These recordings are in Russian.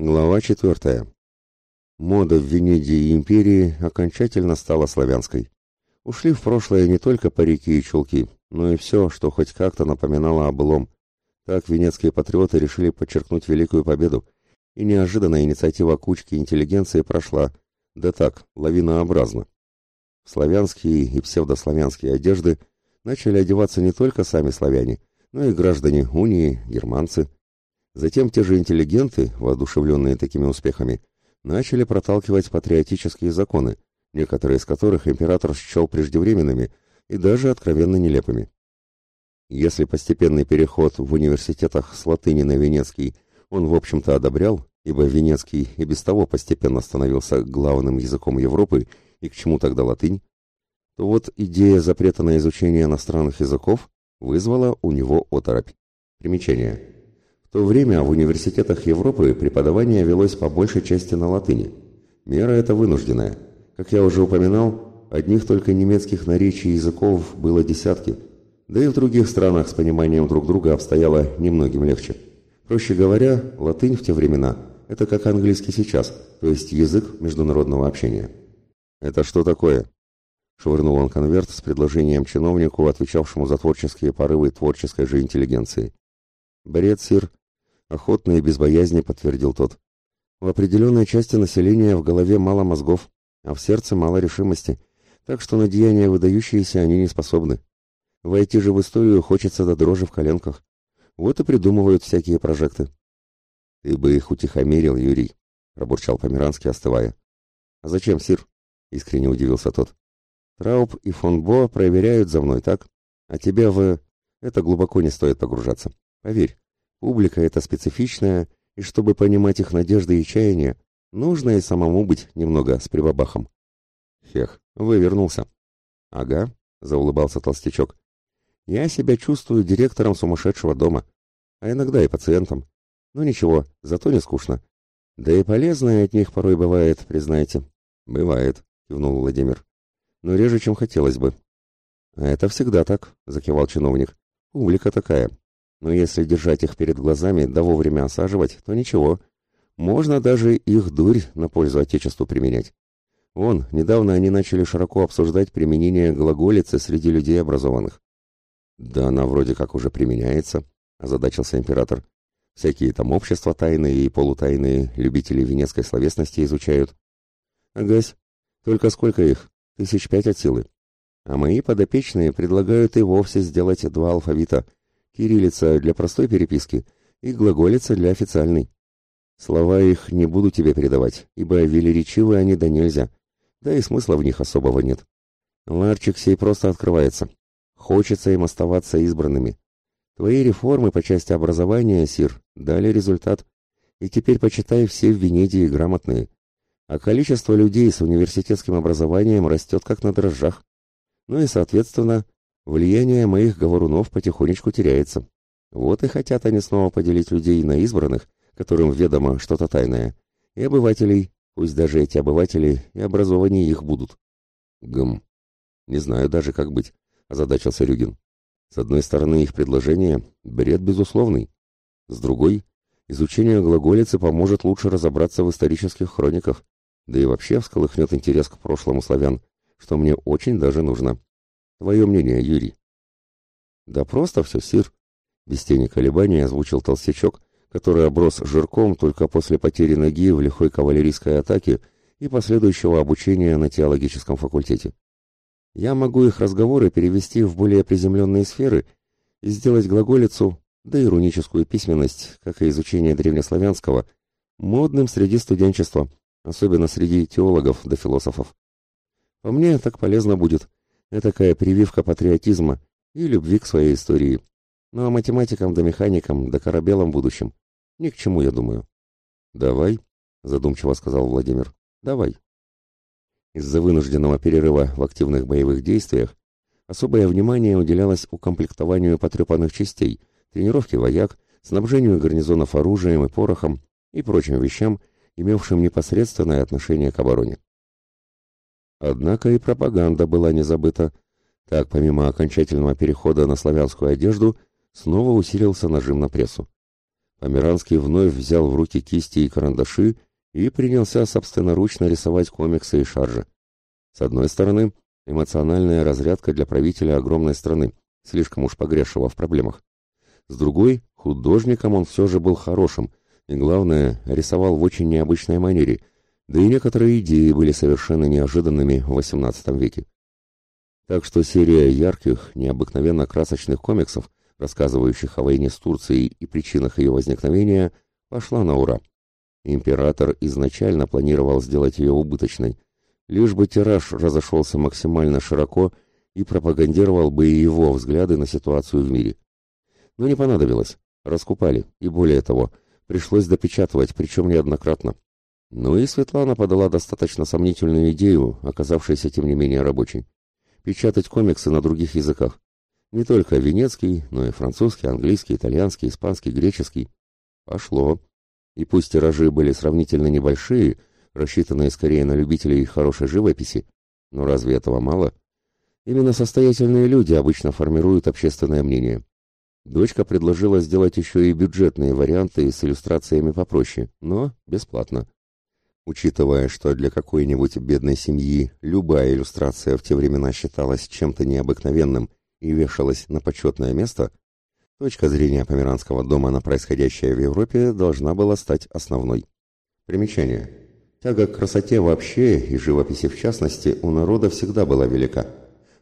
Глава четвертая. Мода в Венедии и империи окончательно стала славянской. Ушли в прошлое не только парики и чулки, но и все, что хоть как-то напоминало о былом. Так венецкие патриоты решили подчеркнуть великую победу, и неожиданная инициатива кучки интеллигенции прошла, да так, лавинообразно. Славянские и псевдославянские одежды начали одеваться не только сами славяне, но и граждане унии, германцы. Затем те же интеллигенты, воодушевленные такими успехами, начали проталкивать патриотические законы, некоторые из которых император счел преждевременными и даже откровенно нелепыми. Если постепенный переход в университетах с латыни на венецкий он, в общем-то, одобрял, ибо венецкий и без того постепенно становился главным языком Европы, и к чему тогда латынь, то вот идея запрета на изучение иностранных языков вызвала у него оторопь. Примечание. В то время в университетах Европы преподавание велось по большей части на латыни. Мера эта вынужденная. Как я уже упоминал, одних только немецких наречий языков было десятки, да и в других странах с пониманием друг друга обстояло немногим легче. Проще говоря, латынь в те времена – это как английский сейчас, то есть язык международного общения. «Это что такое?» Швырнул он конверт с предложением чиновнику, отвечавшему за творческие порывы творческой же интеллигенции. «Бред, сир», — охотно и без боязни подтвердил тот. «В определенной части населения в голове мало мозгов, а в сердце мало решимости, так что на деяния выдающиеся они не способны. Войти же в историю хочется до дрожи в коленках. Вот и придумывают всякие прожекты». «Ты бы их утихомирил, Юрий», — пробурчал Померанский, остывая. «А зачем, сир?» — искренне удивился тот. Трауб и фон Бо проверяют за мной, так? А тебе в... Это глубоко не стоит погружаться. Поверь, публика эта специфичная, и чтобы понимать их надежды и чаяния, нужно и самому быть немного с прибабахом. Хех, вывернулся. Ага, заулыбался толстячок. Я себя чувствую директором сумасшедшего дома, а иногда и пациентом. Ну ничего, зато не скучно. Да и полезное от них порой бывает, признайте. Бывает, кивнул Владимир но реже, чем хотелось бы. А это всегда так, закивал чиновник. Публика такая. Но если держать их перед глазами да вовремя осаживать, то ничего. Можно даже их дурь на пользу Отечеству применять. Вон, недавно они начали широко обсуждать применение глаголицы среди людей образованных. Да она вроде как уже применяется, озадачился император. Всякие там общества тайные и полутайные любители венецкой словесности изучают. Агась, только сколько их? тысяч пять от силы. А мои подопечные предлагают и вовсе сделать два алфавита. Кириллица для простой переписки и глаголица для официальной. Слова их не буду тебе передавать, ибо велеречивы они да нельзя, да и смысла в них особого нет. Ларчик сей просто открывается. Хочется им оставаться избранными. Твои реформы по части образования, Сир, дали результат. И теперь, почитай, все в Венедии грамотные а количество людей с университетским образованием растет как на дрожжах. Ну и, соответственно, влияние моих говорунов потихонечку теряется. Вот и хотят они снова поделить людей на избранных, которым ведомо что-то тайное, и обывателей, пусть даже эти обыватели и образованнее их будут. Гм. Не знаю даже, как быть, озадачился Рюгин. С одной стороны, их предложение — бред безусловный. С другой, изучение глаголицы поможет лучше разобраться в исторических хрониках, да и вообще всколыхнет интерес к прошлому славян, что мне очень даже нужно. Твое мнение, Юрий? Да просто все, Сир. Без тени колебания озвучил толстячок, который оброс жирком только после потери ноги в лихой кавалерийской атаке и последующего обучения на теологическом факультете. Я могу их разговоры перевести в более приземленные сферы и сделать глаголицу, да и руническую письменность, как и изучение древнеславянского, модным среди студенчества, особенно среди теологов да философов. По мне, так полезно будет. Этакая прививка патриотизма и любви к своей истории. Ну а математикам да механикам да корабелам будущим ни к чему, я думаю. «Давай», — задумчиво сказал Владимир, — «давай». Из-за вынужденного перерыва в активных боевых действиях особое внимание уделялось укомплектованию потрепанных частей, тренировке вояк, снабжению гарнизонов оружием и порохом и прочим вещам, имевшим непосредственное отношение к обороне. Однако и пропаганда была не забыта. Так, помимо окончательного перехода на славянскую одежду, снова усилился нажим на прессу. Померанский вновь взял в руки кисти и карандаши и принялся собственноручно рисовать комиксы и шаржи. С одной стороны, эмоциональная разрядка для правителя огромной страны, слишком уж погрязшего в проблемах. С другой, художником он все же был хорошим, и, главное, рисовал в очень необычной манере, да и некоторые идеи были совершенно неожиданными в XVIII веке. Так что серия ярких, необыкновенно красочных комиксов, рассказывающих о войне с Турцией и причинах ее возникновения, пошла на ура. Император изначально планировал сделать ее убыточной, лишь бы тираж разошелся максимально широко и пропагандировал бы и его взгляды на ситуацию в мире. Но не понадобилось, раскупали, и более того, пришлось допечатывать, причем неоднократно. Ну и Светлана подала достаточно сомнительную идею, оказавшуюся тем не менее рабочей. Печатать комиксы на других языках. Не только венецкий, но и французский, английский, итальянский, испанский, греческий. Пошло. И пусть тиражи были сравнительно небольшие, рассчитанные скорее на любителей хорошей живописи, но разве этого мало? Именно состоятельные люди обычно формируют общественное мнение. Дочка предложила сделать еще и бюджетные варианты с иллюстрациями попроще, но бесплатно. Учитывая, что для какой-нибудь бедной семьи любая иллюстрация в те времена считалась чем-то необыкновенным и вешалась на почетное место, точка зрения Померанского дома на происходящее в Европе должна была стать основной. Примечание. Тяга к красоте вообще и живописи в частности у народа всегда была велика.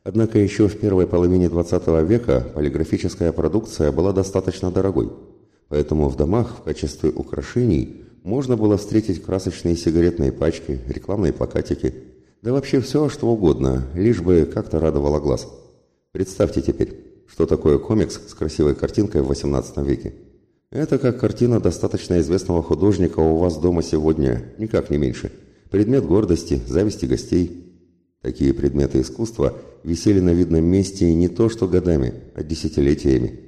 Однако еще в первой половине XX века полиграфическая продукция была достаточно дорогой, поэтому в домах в качестве украшений можно было встретить красочные сигаретные пачки, рекламные плакатики, да вообще все, что угодно, лишь бы как-то радовало глаз. Представьте теперь, что такое комикс с красивой картинкой в XVIII веке. Это как картина достаточно известного художника у вас дома сегодня, никак не меньше. Предмет гордости, зависти гостей. Такие предметы искусства висели на видном месте не то что годами, а десятилетиями.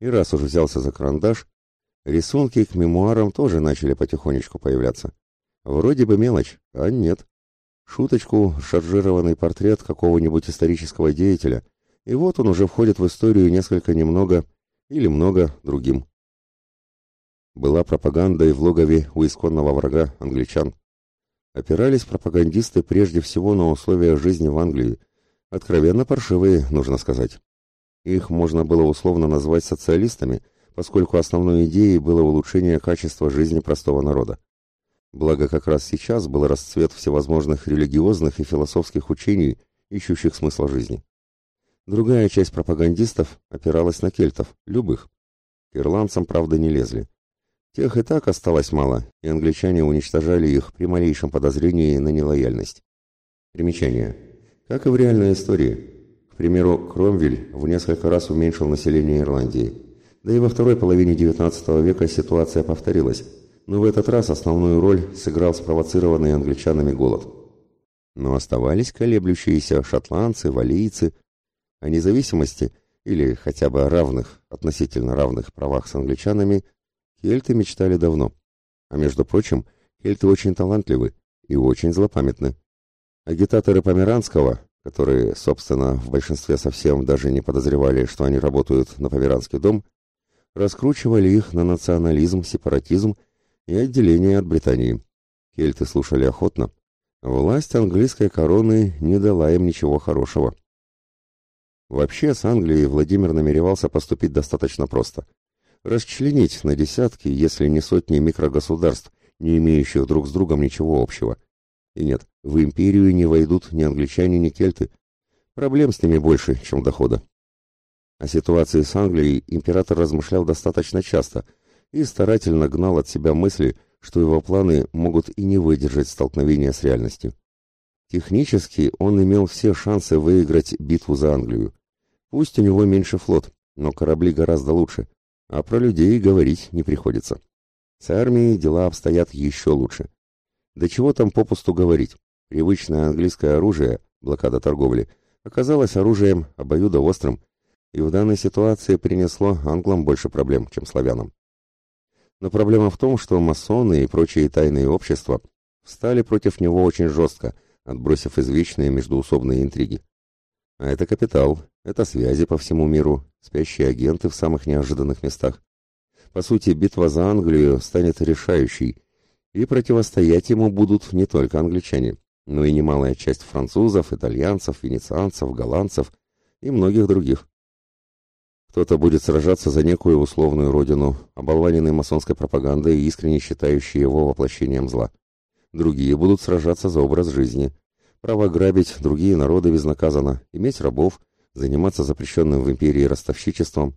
И раз уж взялся за карандаш, рисунки к мемуарам тоже начали потихонечку появляться. Вроде бы мелочь, а нет. Шуточку, шаржированный портрет какого-нибудь исторического деятеля – и вот он уже входит в историю несколько немного или много другим. Была пропаганда и в логове у исконного врага, англичан. Опирались пропагандисты прежде всего на условия жизни в Англии, откровенно паршивые, нужно сказать. Их можно было условно назвать социалистами, поскольку основной идеей было улучшение качества жизни простого народа. Благо как раз сейчас был расцвет всевозможных религиозных и философских учений, ищущих смысла жизни. Другая часть пропагандистов опиралась на кельтов, любых. К ирландцам, правда, не лезли. Тех и так осталось мало, и англичане уничтожали их при малейшем подозрении на нелояльность. Примечание. Как и в реальной истории. К примеру, Кромвель в несколько раз уменьшил население Ирландии. Да и во второй половине XIX века ситуация повторилась, но в этот раз основную роль сыграл спровоцированный англичанами голод. Но оставались колеблющиеся шотландцы, валийцы, о независимости или хотя бы равных, относительно равных правах с англичанами кельты мечтали давно. А между прочим, кельты очень талантливы и очень злопамятны. Агитаторы Померанского, которые, собственно, в большинстве совсем даже не подозревали, что они работают на Померанский дом, раскручивали их на национализм, сепаратизм и отделение от Британии. Кельты слушали охотно. Власть английской короны не дала им ничего хорошего. Вообще, с Англией Владимир намеревался поступить достаточно просто. Расчленить на десятки, если не сотни микрогосударств, не имеющих друг с другом ничего общего. И нет, в империю не войдут ни англичане, ни кельты. Проблем с ними больше, чем дохода. О ситуации с Англией император размышлял достаточно часто и старательно гнал от себя мысли, что его планы могут и не выдержать столкновения с реальностью. Технически он имел все шансы выиграть битву за Англию. Пусть у него меньше флот, но корабли гораздо лучше, а про людей говорить не приходится. С армией дела обстоят еще лучше. Да чего там попусту говорить? Привычное английское оружие, блокада торговли, оказалось оружием обоюдоострым, и в данной ситуации принесло англам больше проблем, чем славянам. Но проблема в том, что масоны и прочие тайные общества встали против него очень жестко, отбросив извечные междуусобные интриги. А это капитал, это связи по всему миру, спящие агенты в самых неожиданных местах. По сути, битва за Англию станет решающей, и противостоять ему будут не только англичане, но и немалая часть французов, итальянцев, венецианцев, голландцев и многих других. Кто-то будет сражаться за некую условную родину, оболваненной масонской пропагандой и искренне считающий его воплощением зла. Другие будут сражаться за образ жизни, право грабить другие народы безнаказанно, иметь рабов, заниматься запрещенным в империи ростовщичеством,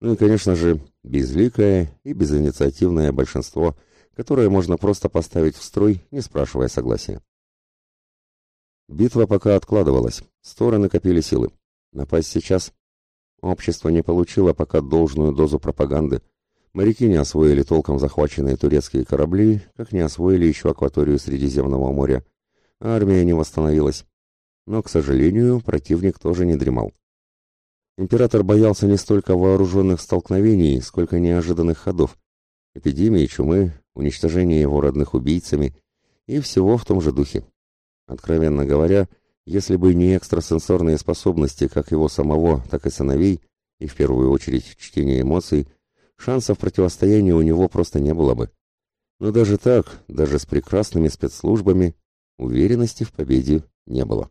ну и, конечно же, безликое и безинициативное большинство, которое можно просто поставить в строй, не спрашивая согласия. Битва пока откладывалась, стороны копили силы. Напасть сейчас общество не получило пока должную дозу пропаганды. Моряки не освоили толком захваченные турецкие корабли, как не освоили еще акваторию Средиземного моря. армия не восстановилась. Но, к сожалению, противник тоже не дремал. Император боялся не столько вооруженных столкновений, сколько неожиданных ходов, эпидемии чумы, уничтожения его родных убийцами и всего в том же духе. Откровенно говоря, если бы не экстрасенсорные способности как его самого, так и сыновей, и в первую очередь чтение эмоций, шансов противостояния у него просто не было бы. Но даже так, даже с прекрасными спецслужбами, уверенности в победе не было.